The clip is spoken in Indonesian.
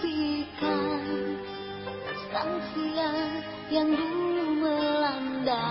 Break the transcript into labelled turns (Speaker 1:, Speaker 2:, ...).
Speaker 1: impikan sang siang yang dulu melanda.